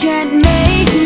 can't make